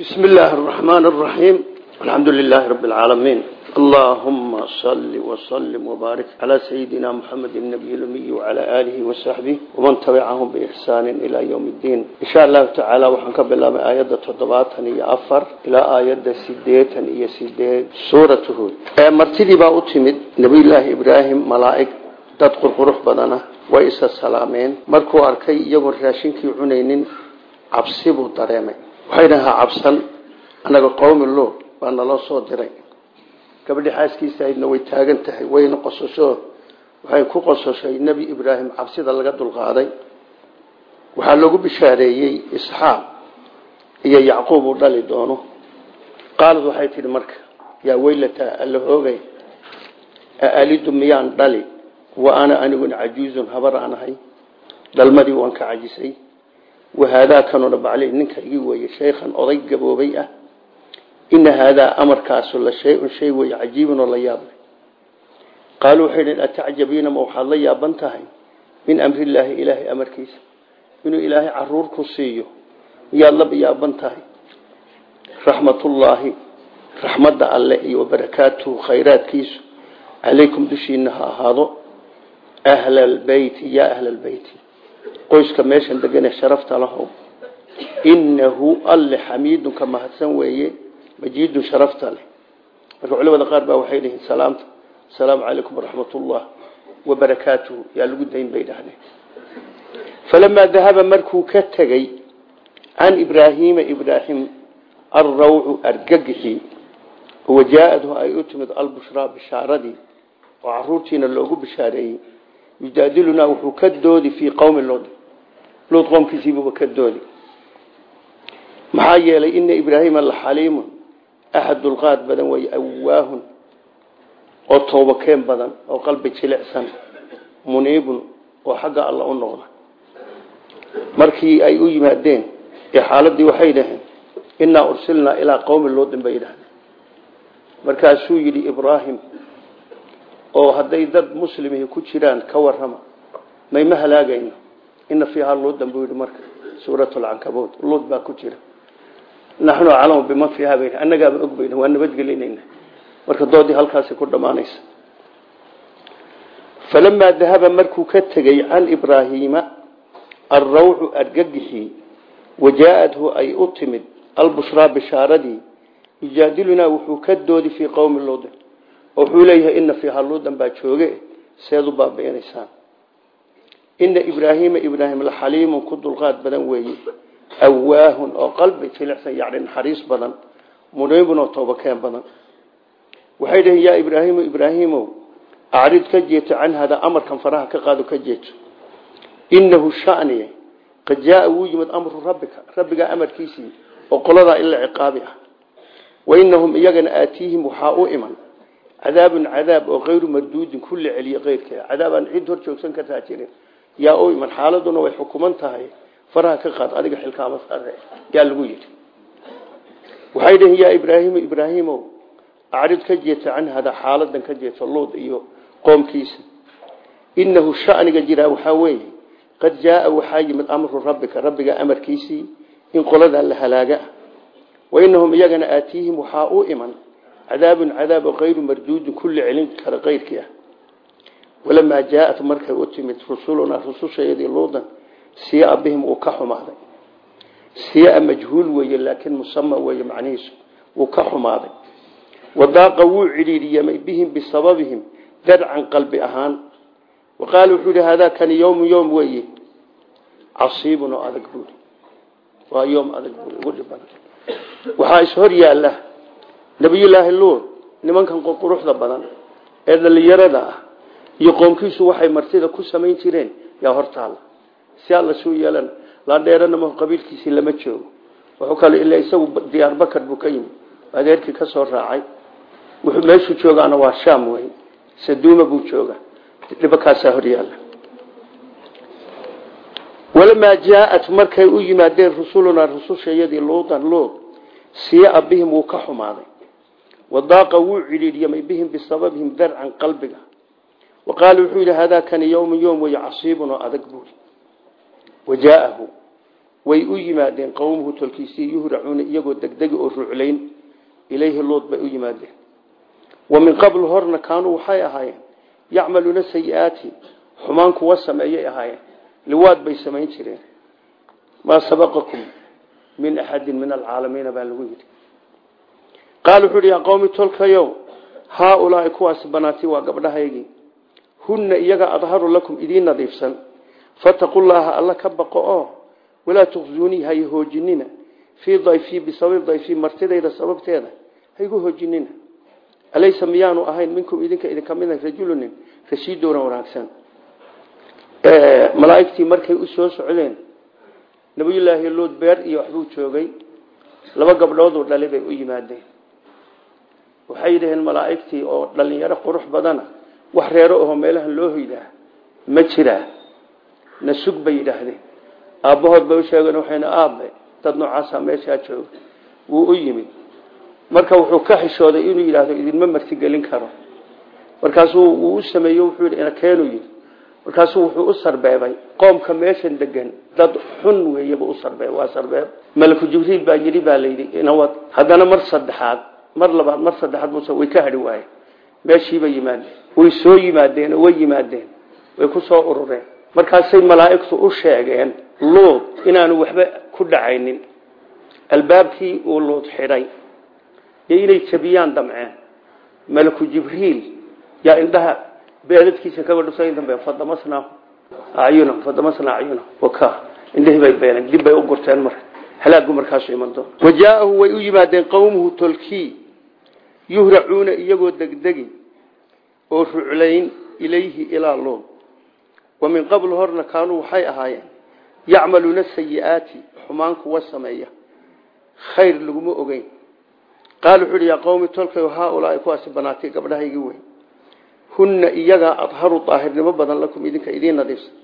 بسم الله الرحمن الرحيم الحمد لله رب العالمين اللهم صل وسلم وبارك على سيدنا محمد النبي الأمي وعلى آله وصحبه ومن تبعهم بإحسان إلى يوم الدين إن شاء الله تعالى وحنك بالله من آيات تضباطا يأفر إلى آيات سيديتا إيا سيديت سورة هود مرتدي با أتمد نبي الله إبراهيم ملائك تدقر قروح بدنا وإسا السلامين مركو أركي يقول راشنكي عنين cabsibuu dareemay waxay dhahaa cabsan annaga qowmi loo baa naloo soo diray. Gabadhi xaaskiisa aydna way taagan tahay wayna qososho. Waxay ku qososhay nebi ibraahim cabsida laga dulqaaday. Waxaa loogu bishaareeyey isxaaq iyo yacquub uu dhali doono. Qaalad waxay tidhi marka yaa weylataa alla hoogay aalidu miyaan dhali? Wa ana aniguna cajuuzun habar aan ahay. Dhalmadii waan ka cajisay wahaadaa kanuna bacli ninka igi weeye shaykhan oday gaboobay ah ina haadaa amarkaasu la shay-un shay weeye cajiibun oo la yaabay qaaluu waxay dhn atacjabiina ma waxaad la yaaban tahay min amrillaahi ilaahay amarkiisa inuu ilaahay carruur ku siiyo miyaad la yaaban tahay raxmatullaahi raxmadda alle iyo wabarakaatuhu khayraadkiisu calaykum dushiina ha ahaado qoyska meeshan deganee sharafta lahow innahu alle xamiidun ka mahadsan weeye majiidun sharafta leh. Marka culamada qaar baa waxay dhihiin salaamta asalaamu calaykum waraxmatullah wabarakaatuhu yaa lagu dayn bay dhahdeen falamaa dahaba markuu ka tegey can ibraahiima ibraahim alrawcu argagixii wajaa-adhu ay u timid albushraa bishaaradii oo caruurtiina loogu bishaareeyey yujaadilunaa wuxuu ka doodi fii qowmi lood lood qoomkiisiibuuba ka doodi. Maxaa yeelay ina ibraahima la xaliimun axad dulqaad badan weeye awaahun oo toobakeen badan oo qalbi jilicsan muniibun oo xagga alla u noqda. Markii ay u yimaadeen ee xaaladii waxay dhaheen innaa ursilnaa ilaa qowmi loodin bay yidhahdeen markaasuu yidhi ibraahim oo hadday dad muslimihi ku jiraan ka warrama mayma halaagayno ina fiihaa luudan buu yidhi marka suurat lcankabuud luud baa ku jira naxnu aclamu biman fiiha bay annagaaba og bayna waa nabadgelinayna marka doodii halkaasi ku dhammaanaysa falamaa dahaba markuu ka tegey can ibraahiima alrawcu argagixii wajaa-adhu ay u timid albushraa bishaaradii yujaadilunaa wuxuu ka doodi fii qowmi luudin oo wuxuu leeyahay ina fiiha luudan baa jooge seed u baabi'inaysaan ina ibraahiima ibraahim la xaliimun ku dulqaad badan weeye awaahun oo qalbi jilicsan yacni naxariis badan. Muniibun oo toobakeen badan. Waxay dhaheen yaa ibraahiimu ibraahimow acrid ka jeeto can hada amarkan faraha ka qaado ka jeeto. Inahu shaniye qad jaaa wuu yimid amru rabbika rabbigaa amarkiisii oo qoladaa ila ciqaabi ah. Wainahum iyagana aatiihim waxaa u iman. Cadaabun cadaab oo kayru marduudin kulla celiye keyrkeeda cadaab aan cid hor joogsan kartaa jirin yaa u iman xaaladuna way xukuman tahay. Faraha ka qaad adiga xilkaama sare yaa lagu yidhi. Waxay dhaheen yaa ibraahimu ibraahimow acrid ka jeeta can hada xaaladan ka jeeto luud iyo qoomkiisa. Inahu shaniga jiraa waxaa weeye qad jaaa waxaa yimid amru rabbika rabbiga amarkiisii in qoladaa la halaaga. Wainahum iyagana aatiihim waxaa u iman cadaabun cadaab oo kayru marduudin celin kara keyrkii ah walamaa jaaat markay u timid rusulunaa rusushayadii luudan siia bihim uu ka xumaaday siia majhuul weeye laakiin musama weeye macnihiisu wuu ka xumaaday wadaaqa wuu cidhiidhiyamay bihim bisababihim darcan qalbi ahaan wa qaala wuxuu yihi hadaa kani yowmu yowm weeye casiibun oo adag buuri waa yoom adag buuri ugu dhiban waxaa ishor yaalla nabiyullaahi luud nimankan quruxda badan ee dhalinyarada ah iyo qoomkiisu waxay martida ku samayn jireen. Yaa hortaala si alla suu yeelan laandheeranama qabiilkiisii lama joogo. Wuxuu kale ilaa isagu diyaar bakar buu ka yimi adeerkii ka soo raacay. Wuxuu meeshuu joogaana waa shaam wey saduuma buu jooga dhibakaasaa horyaala walamaa jaaat markay u yimaadeen rusulunaa rusushayadii luudan luud siia bihim wuu ka xumaaday. Wadaaqa wuu cidhiidhyamay bihim bisababihim darcan qalbiga wa qaala wuxuu yidhi hadaa kani yowmu yowm wey casiibun oo adag buuri. Wajaaahu way u yimaadeen qowmuhu tolkiisii yuhracuuna iyagoo degdegi oo ruclayn ilayhi luud bay u yimaadeen. Wa min qabl horna kaanuu waxay ahaayeen yacmaluuna sayi-aati xumaan kuwa sameeyay ahaayeen liwaad bay samayn jireen. Maa sabaqakum min axadin min alcaalamiina baa lagu yidhi. Qaal wuxuu hi yaa hunna iyaga adharu lakum idiin nadiifsan. Fataqu llaaha alla ka baqo oo walaa tuqsuunii hay hoojinina. Fii dayfii bisababi dayfii martidayda sababteeda haygu hoojinina. Alaysa miyaanu ahayn minkum idinka idinka mida rajulunin rashiidoona wanaagsan. Malaaigtii markay u soo socdeen nabiyullaahi luud beer iyo waxbuu joogay. Laba gabdhooduu dhalay bay u yimaadeen. Waxay yidhaheen malaaigtii oo dhalinyaro qurux badana wax reero aho meelahan loo hoydaa ma jiraa na sug bay yidhaahdeen. Aabbahood bay u waxayna aabe dad noocaasa meeshaa jooga wuu u yimid. Marka wuxuu ka xishooday inuu yidhaahdo idinma martigelin karo. Markaasuu wuu u sameeye wuxuu yidhi inakeenu yidhi. Markaasuu wuxuu u sarbeebay. Qoomka meeshan degan dad xun weeyaba u sarbeeb waa sarbeeb. Malaku jibriil baa yidhi baa layidhi inawad haddana mar saddexaad mar labaad mar saddexaad bus way ka hadhi waaye meeshiibay yimaadeen. Way soo yimaadeen oo way yimaadeen. Way ku soo urureen. Markaasay malaa'igtu u sheegeen luud inaanu waxba ku dhacaynin. Albaabkii uu luud xidhay iyo inay jabiyaan damceen. Malaku jibriil yaa indhaha beeladkiisa kaga dhusay dambe fadamasna ayuna fadamasna ayuna waka. Indhihii bay beeleen dib bay u gurteen marka. Halaagu markaasu iman doon wajaahu way u yimaadeen qowmuhu tolkii. Yuhracuuna iyagoo degdegi oo ruclayn ilayhi ilaa luud wa min qabl horna kaanuu waxay ahaayeen yacmaluuna sayi-aati xumaan kuwa sameeya. Khayr laguma ogeyn. Qaal wuxuu uhi yaa qowmi tolkayo haaulaai kuwaasi banaatay gabdhahaygii wey hunna iyagaa adharu daahirnimo badan lakum idinka idiin nadiifsan.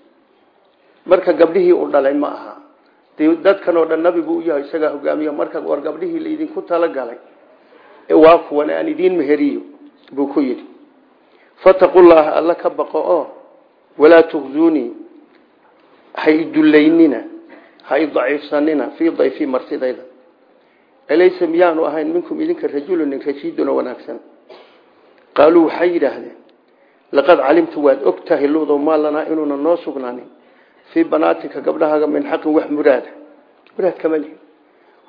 Marka gabdhihii u dhalay ma aha. Dadkan oo dhan nabi buu u yahay isagaa hogaamiya marka war gabdhihii laydinku talagalay waa kuwan aan idiin meheriyo buu ku yidhi fataqullaaha alla ka baqo oo walaa tuqzuunii ha idullaynina ha idaciifsanina fii dayfii martidayda. Alaysa miyaanu ahayn minkum idinka rajulunin rashiiduna wanaagsan. Qaaluu waxay yidhaahdeen laqad calimtu waad og tahay luudow maa lanaa inuuna noo sugnaanin fii banaatika gabdhahaaga min xaqin wax muraada muraad kama lihin.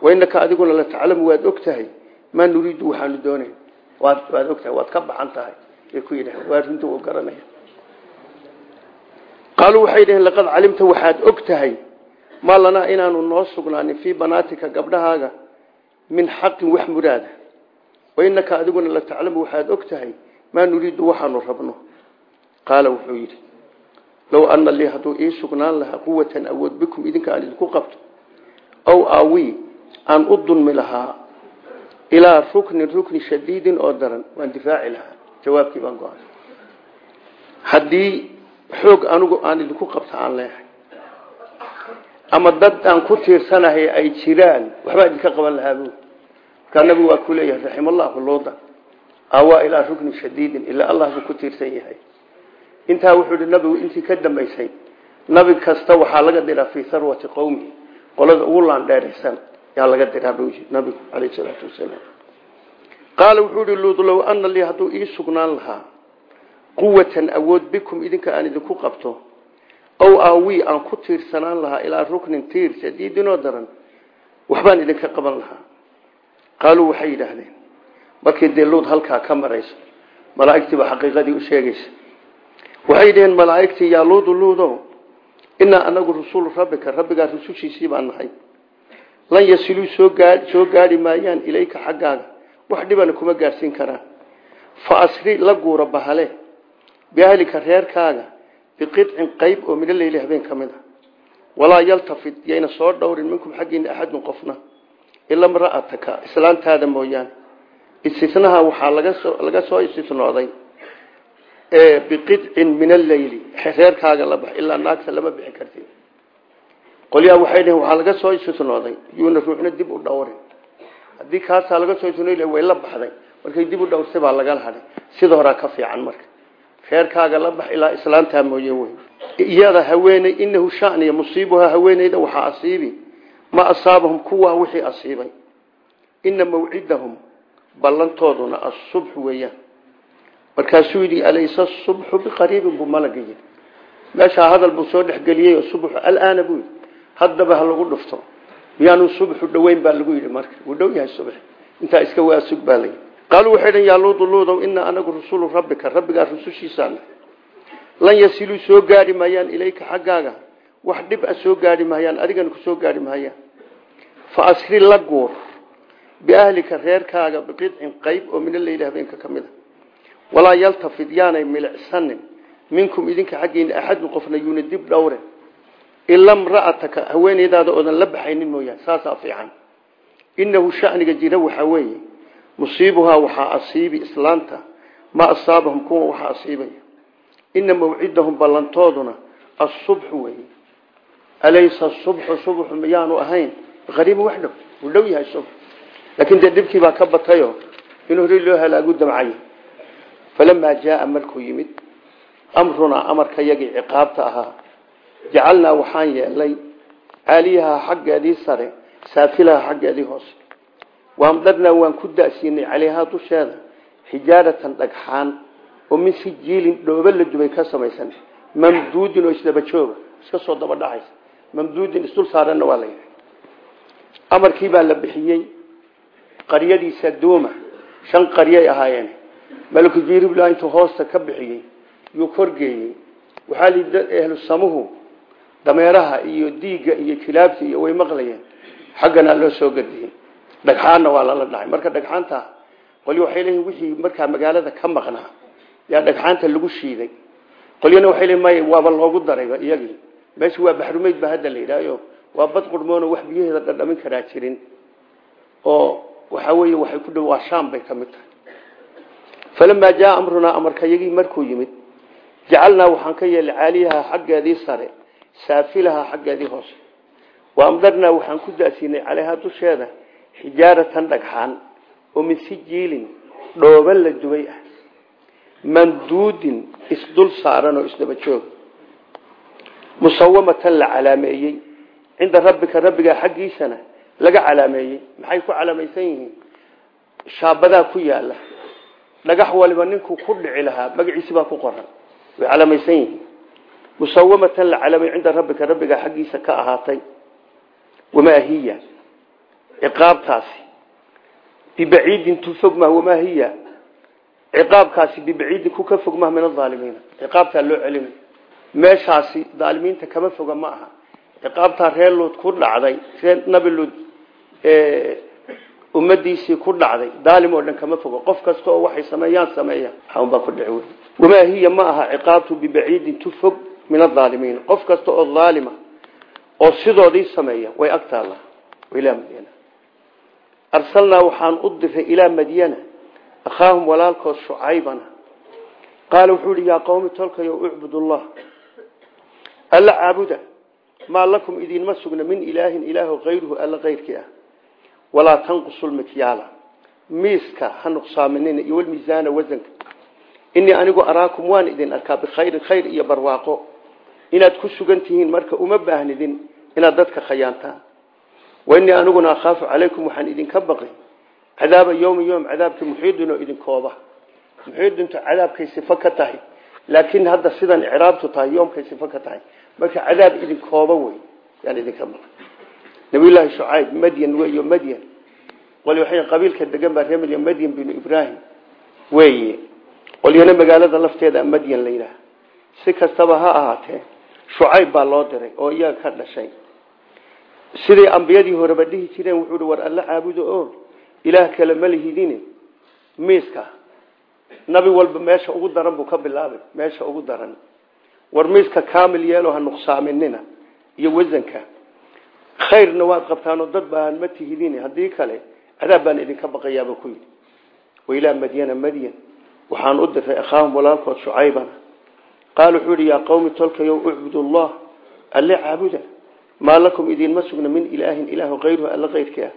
Wainaka adiguna la taclamu waad og tahay maa nuriidu waxaanu doonayn. Waad waad og tahay waad ka baxan tahay ku yidhahdeen waa runta u garanaya qaaluu waxay yidhaheen laqad calimta waxaad og tahay maa lanaa inaanu noo sugnaanin fii banaatika gabdhahaaga min xaqin wax muraada. Wainaka adiguna la taclamu waxaad og tahay maa nuriidu waxaanu rabno. Qaala wuxuu yidhi low ana lii hadduu ii sugnaan lahaa quwatan awood bikum idinka aan idinku qabto ow aawi aan u dulmi lahaa ilaa ruknin rukni shadiidin oo daran waan difaaci lahaa jawaabkii baan go-an haddii xoog anigu aan idinku qabto aan leehay ama dad aan ku tiirsanahay ay jiraan waxbaa idinka qaban lahaa bu markaa nabigu waa ku leeyahay raximallahu luuda awaa ilaa ruknin shadiidin ilaa allah buu ku tiirsan yahay. Intaa wuxuu hi nabigu intii ka dambaysay nabi kasta waxaa laga diraa fii harwati qowmi qolada ugu laandheeraysan yaa laga diraa nabigu caleyh salaatu wasalaam qaala wuxuu hi luud low ana lii hadduu ii sugnaan lahaa quwatan awood bikum idinka aan idinku qabto ow aawi aan ku tiirsanaan lahaa ilaa ruknin tiir shadiidinoo daran waxbaan idinka qaban lahaa. Qaaluu waxay yidhaahdeen markii dee luud halkaa ka marayso malaa'igtiiba xaqiiqadii u sheegaysa. Waxay yidhaheen malaa'igtii yaa luudu luudo inaa anagu rasuulu rabbika rabbigaa rusushiisii baan nahay. Lan yasiluu soo gaa soo gaadhi maayaan ilayka wax dhibana kuma gaadhsiin karaan fa asri la guura bahale biahlika reerkaaga biqidcin qayb oo midho leyli habeen ka mid a walaa yaltafid yayna soo dhowrin minkum xaggiina axadun qofna ila mra'ataka islaantaada mooyaane. Istisnaha waxaa laga soo istisnooday biqidcin min alleyli reerkaaga la bax ilaa naagta lama bixi kartid. Qolyaa waxay dhaheen waxaa laga soo istisnooday yuuna ruuxna dib u dhowrin haddii kaasaa laga soo istisnooy way la baxday. Markay dib u dhowrtay baa lagala hadhay sida horaa ka fiican marka. Reerkaaga la bax ilaa islaantaa mooye wey iyada haweeney inahu shaniya musiibuha haweeneyda waxaa asiibi. Ma asaabahum kuwaa wixii asiibay. Ina mawcidahum ballantooduna asubxu weeyaan markaasuu yidhi alaysa subxu biqariibin? Buu malaga yidhi. Meeshaa hadal buu soo dhexgeliyey oo subxu alaana buu haddaba ha lagu dhufto miyaanu subxu dhoweyn baa lagu yidhi marka. Wuu dhow yahay subx. Intaa iska waasug baa layidhi qaaluu waxay dhan yaa luudu luudow inaa anagu rusulu rabbika. Rabbigaa rusushiisaana. Lan yasiluu soo gaari maayaan ilayka xaggaaga. Wax dhib a soo gaari maayaan adigana ku soo gaari maayaan. Fa asri la guur biahlika reerkaaga biqidcin qayb oo mina layidhi habeenka ka a walaa yaltafid yaanay milicsanin. Minkum idinka xaggeena axadun qofna yuuna dib dhowre ila mra'ataka haweeneydaada oodan la baxaynin mooyaan saasaa fiican. Inahu shaniga jira waxaa weeye musiibuhaa waxaa asiibi islaanta ma asaabahum kuwa waxaa asiibaya. Ina mawcidahum ballantooduna asubxu weeye. Alaysa subxu subxu miyaanu ahayn qariiba wax dhow uu dhow yahay subx. Laakiin dee dhibkii ka batayo in hore loo halaagu damcayo falamaa jaaa markuu yimid amrunaa amarka ciqaabta ahaa jacalnaa waxaan yeelay caaliyahaa xaggeedii sare saafilaha xaggeedii hoose waamdarnaa waan ku da'siinay caleyhaa dusheeda xijaaratan dhagxaan oo min sijiilin dhoobo la dubay ka samaysan mamduudin oo isdaba jooga iska soo daba dhacaysa mamduudin isdul saaranna waa la yidhi amarkii baa la bixiyey qaryadiisa duuma shan qaryay ahaayeen malku jiiribla intuu hoosta ka bixiyey yuu korgeeyey waxaa lii samuhu dameeraha iyo diigga iyo kilaabta iyo way maqlayeen. Xaggana loo soo gadiyey dhagxaanna waa lala dhacay. Marka dhagxaanta qolyo waxay leeyihiin wixii markaa magaalada ka maqnaa yaa dhagxaanta lagu shiiday. Qolyana waxay leeyihiin maya waaba loogu darayba iyagii. Meesha waa baxrumeyd ba hadda la yidhaayo waa bad qurmoon wax biyaheeda dhadhamin karaa jirin. Oo waxa weeye waxay ku dhow waa shaam bay ka mid tahay. Falamaa jaa amrunaa amarka yagii markuu yimid jacalnaa waxaan ka yeelay caaliyaha xaggeedii sare saafilaha xaggeedii hoose. Wa amdarnaa waxaan ku da'siinay caleyhaa dusheeda xijaaratan dhagxaan oo min sijiilin dhooba la dubay ah. Mamduudin isdul saaran oo isdaba joog. Musawamatan la calaameeyey. Cinda rabbika rabbigaa xaggiisana laga calaameeyey. Maxay ku calaamaysan yihiin? Shaabadaa ku yaalla dhagax waliba ninkuu ku dhici lahaa magaciisi baa ku qoran. Way calaamaysan yihiin musawamatan la calaamay cinda rabbika rabbigaa xaggiisa ka ahaatay. Wamaa hiya? Ciqaabtaasi. Bibaciidin tu fog mah wamaa hiya? Ciqaabkaasi bibaciidin ku ka fog mah min aalimiina ciqaabtaa loo celina meeshaasi daalimiinta kama foga ma aha. Ciqaabtaa reer luud ku dhacday reer nabi luud ummadiisii ku dhacday daalim oo dhan kama fogo. Qof kasta oo waxay sameeyaan sameeya xaunbaa ku dhici wey min aalimiina qof kasta oo aalima oo sidoodii sameeya way agtaalla ilaa madyana arsalnaa waxaan u diray ilaa madyana akhaahum walaalkood shucaybana. Qaala wuxuu ihi yaa qawmi tolkayo ucbud ullah alla caabuda maa lakum idinma sugna min ilaahin ilaahu kayruhu alla kayrkii ah. Walaa tanqusu lmikyaala miiska ha nuqsaaminina iyo walmiisaana wasanka inii anigu araakum waan idin arkaa bikhayrin khayr inaad ku sugan tihiin marka uma baahnidin inaad dadka khayaantaan wainii aniguna akhaafu calaykum waxaan idinka baqay cadaaba yowmi yom cadaabka muxiidin oo idinkooba. Muxiidintu cadaabkay sifo ka tahay laakiin hadda sidan icraabtu tahay yoomkay sifo ka tahay. Marka cadaab idinkooba wey yaan idinka baqay. Nabiyullaahi shucayb madyan weyo madyan. Qoli waxay qabiilka degan baa reer madyan madyan ibraahim weeye. Qolyana magaalada lafteeda madyan la yidhaah si kastaba ha ahaatee shucayb baa loo diray oo iyaga ka dhashay. Siday ambiyadii horeba dhihi jireen wuxuu hi war alla caabudo o ilaah kale ma lihidine miiska. Nabi walba meesha ugu daran buu ka bilaabay meesha ugu daran. War miiska kaamil yeelo ha nuqsaaminina iyo wasanka khayrna waad qabtaanoo dad baan ma tihidin haddii kale cadaab baan idinka baqayaaba ku yidhi. Wailaa madyana madyan waxaan u diray akhaahum walaalkood shucaybana qaal wuxuu yihi yaa qawmi tolkayow ucbud ullah alle caabuda maa lakum idinma sugna min ilaahin ilaahu kayruhu alla kayrkii ah.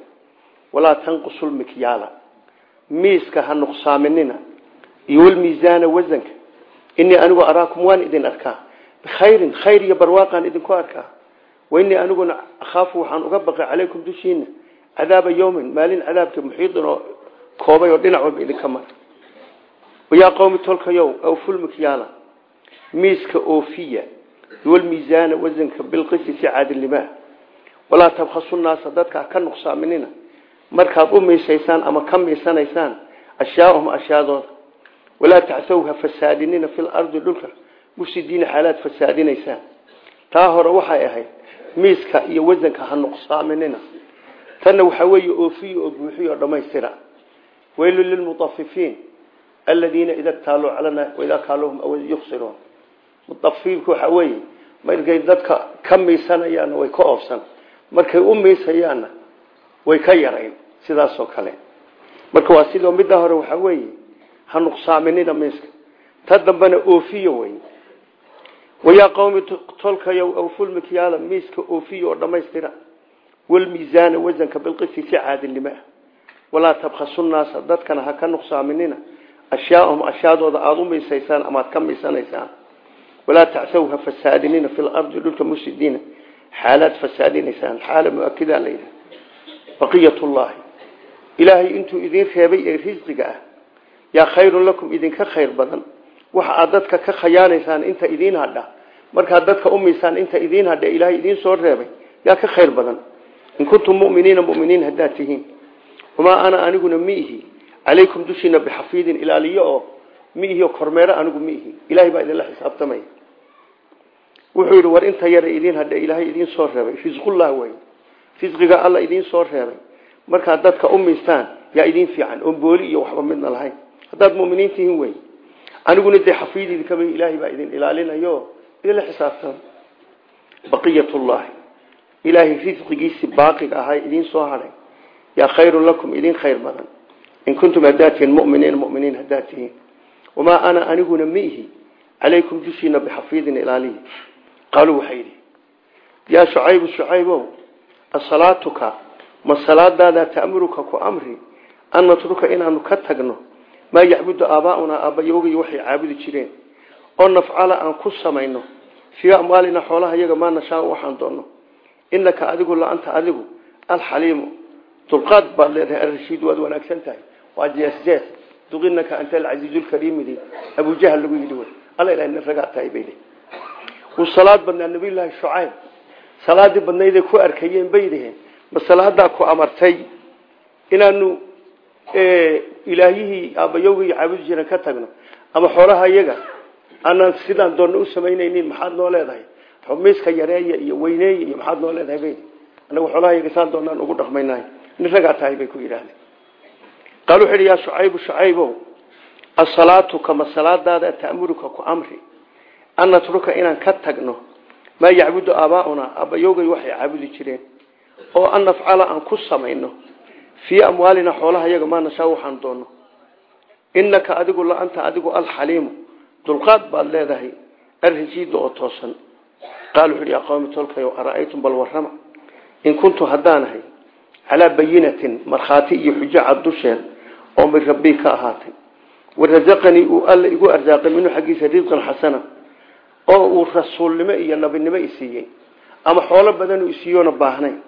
Walaa tanqusu lmikyaala miiska ha nuqsaaminina iyo walmiisaana wasanka inii anigu araakum waan idin arkaa. Bikhayrin khayr iyo barwaaqaan idinku arkaa. Wainii aniguna akhaafu waxaan uga baqay calaykum dushiina cadaaba yowmin maalin cadaabka muxiidin oo koobay oo dhinac walba idinka mara. Wayaa qowmi tolkayow awfulmikyaala miiska oofiya walmiisaana wasanka bilqisi si caadilnimaa walaa tabkhasu naasa dadka ka nuqsaaminina. Markaad u miisaysaan ama ka miisanaysaan ashyaahum ashyaadooda walaa tacsaw ha fasaadinina fil ardi dhulka mufsidiina xaalaad fasaadinaysaan. Taa hore waxay ahayd miiska iyo wasanka ha nuqsaaminina. Tanna waxaa weeye oofiyo oo buuxiyo oo dhammaystira weylu lilmutafifiin aladiina ida ktaaluu calana waidaa kaaluuhum aw yuksiruun mutafiifka waxaa weeye markay dadka ka miisanayaanna way ka oofsan markay u miisayaanna way ka yarayn sidaasoo kale. Marka waa sidoo midda hore waxaa weeye ha nuqsaaminina miiska. Ta dambena oofiyo wey wayaa qowmi tolkayow awfulmikyaala miiska oofiyo oo dhammaystira. Walmiisaana wasanka bilqisi si caadilnimaa walaa tabkhasu naasa dadkana ha ka nuqsaaminina. Ashyaahum ashyaadooda aada u miisaysaan amaad ka miisanaysaan walaa tacsaw ha fasaadinina fi lardi dhulka mufsidiina xaalaad fasaadinaysaan xaala muakidaa la yidhaha baqiyatullaahi. Ilaahay intuu idin reebay ee risqiga ah yaa khayrun lakum idinka khayr badan. Waxa aad dadka ka khayaanaysaan inta idiin hadha. Markaad dadka u miisaan inta idiin hadha ilaahay idiin soo reebay yaa ka khayr badan. In kuntum muminiina muminiin haddaad tihiin. Wamaa ana aniguna miihi calaykum dushiina bixafiidin ilaaliyo oo miihiyo kormeero anigu miihi ilahay idinla xisaabtamaya wuxuu yidhi war inta yara idiin hadha ilaahay idiin soo reebay. Risqullah wey risqiga alla idiin soo reebay. Markaad dadka u miistaan yaa idiin fiican oon booli iyo waxba midna lahayn. Haddaad muminiin tihiin wey aniguna dee xafiid idinkama ilaahay baa idin ilaalinayo. Idinla xisaabtama baqiyatullaahi. Ilaahay risqigiisii baaqiga ahaa idiin soo hadhay yaa khayrun lakum idin khayr badan. In kuntum haddaad tihiin muminiin muminiin haddaad ana aniguna miihi calaykum dushiina bixafiidin qaaluu waxay yidhi yaa shucaybu shucaybow asalaatuka ma salaadaada ta'muruka ku amri an natruka inaanu ka tagno maa yacbudu aabaaunaa aabbayogay waxay caabudi jireen oo nafcala aan ku samayno fii amwaalina xoolaha iyaga maa nashaa waxaan doonno inaka adigu la-anta adigu alxaliimu dulqaad baad leedahay arashiid waad wanaagsan tahay waa jees-jees duqinaka anta alcasiizulkariimidi abujahal lagu yidhi alla nin ragaa wuu salaad badnaa nabiyullaahi shucayb. Salaadii badnayday ku arkayeen bay dhiheen ma salaadaa ku amartay inaanu ilaahiyihii aabbayowgii caabudi jiran ka tagno ama xoolaha iyaga aanaan sidaan doonna u samaynaynin maxaad noo leedahay? Miiska yareeya iyo weyneeya iyo maxaad noo leedahay bay anagu xoolaha iyaga saan doonaan ugu dhaqmaynahay. Nin ragaa bay ku yidhaahdeen qaal wuxu yidhi yaa shucaybu shucaybow asalaatuka ma salaadaada ta'muruka ku amri an natruka inaan ka tagno maa yacbudu aabaaunaa aabbayowgay waxay caabudi jireen oo an nafcala aan ku samayno fii amwaalina xoolaha iyaga maa nashaa waxaan doonno. Inaka adigu la-anta adigu alxaliimu dulqaad baad leedahay arrasiida oo toosan. Qaal wuxu yaa qowmi tolkayo ara'aytum bal warrama? In kuntu haddaanahay calaa bayinatin markhaati iyo xujo cad dusheen oo min rabbii ka ahaatay. Warasaqanii uu alla igu arsaaqay minhu xaggiisa risqan xasana oo uu rasuulnimo iyo nabinimo isiiyey ama xoolo badanuu isiiyoona baahnayn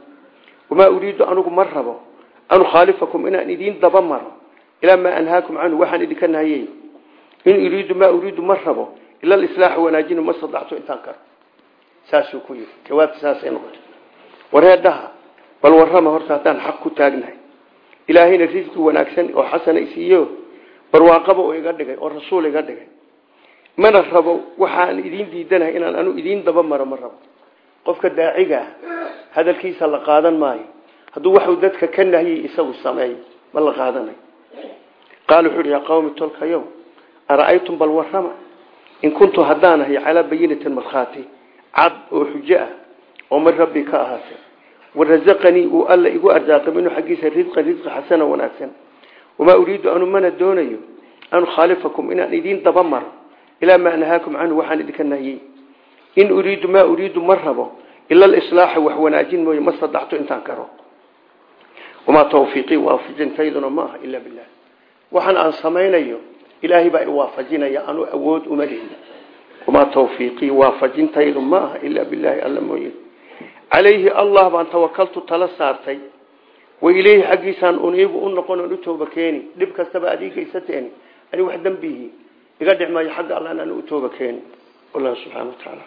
wamaa uriidu anugu ma rabo an ukhaalifakum inaan idiin daba maro ilaa maa anhaakum canhu waxaan idinka in uriidu maa uriidu ma rabo ila alislaaxa wanaajina ma sadacto intaan karo saasuu ku yidhi. Jawaabta saasay noqotay. Wareedhaha bal warrama horta xaq ku taagnahay. Ilaahayna risqi wanaagsan oo xasana isiiyo barwaaqaba oo iga dhigay oo rasuul iga dhigay mana rabo waxaan idiin diidanahay inaan anu idiin daba maro ma rabo. Qofka daaciga ah hadalkiisa la qaadan maayo hadduu waxuu dadka ka nahiyey isagu sameeyo ma la qaadanayo qaal wuxuu yaa qawmi tolkayow ara'aytum bal warrama? In kuntu haddaanahay calaa bayinatin markhaati cad oo xujo ah oo min rabbi ka ahaatay. Warasaqanii uu alla igu arsaaqay minhu xaggiisa risqan risqi xasana wanaagsan. Wamaa uriidu anu mana doonayo an ukhaalifakum inaan idiin daba maro ilaa maa nahaakum canhu waxaan idinka nahiyey. In uriidu maa uriidu ma rabo ila alislaaxa wax wanaajin mooye ma sadacto intaan karo wamaa tawfiiqii waafajintayduna ma aha ilaa billah waxaan aan samaynayo ilaahay baa iwaafajinaya anu awood uma lihi wamaa tawfiiqii waafajintaydu ma aha ilaa bilaahi alla mooye. Calayhi allah baan tawakaltu tala saartay. Wa ileyhi xaggiisaan uniibu u noqon oon u tooba keeni. Dhib kastaba ad ii geysateeni ani wax dembihi iga dhicmayo xagga alla inaan u tooba keeni wallahu subxana wa tacaala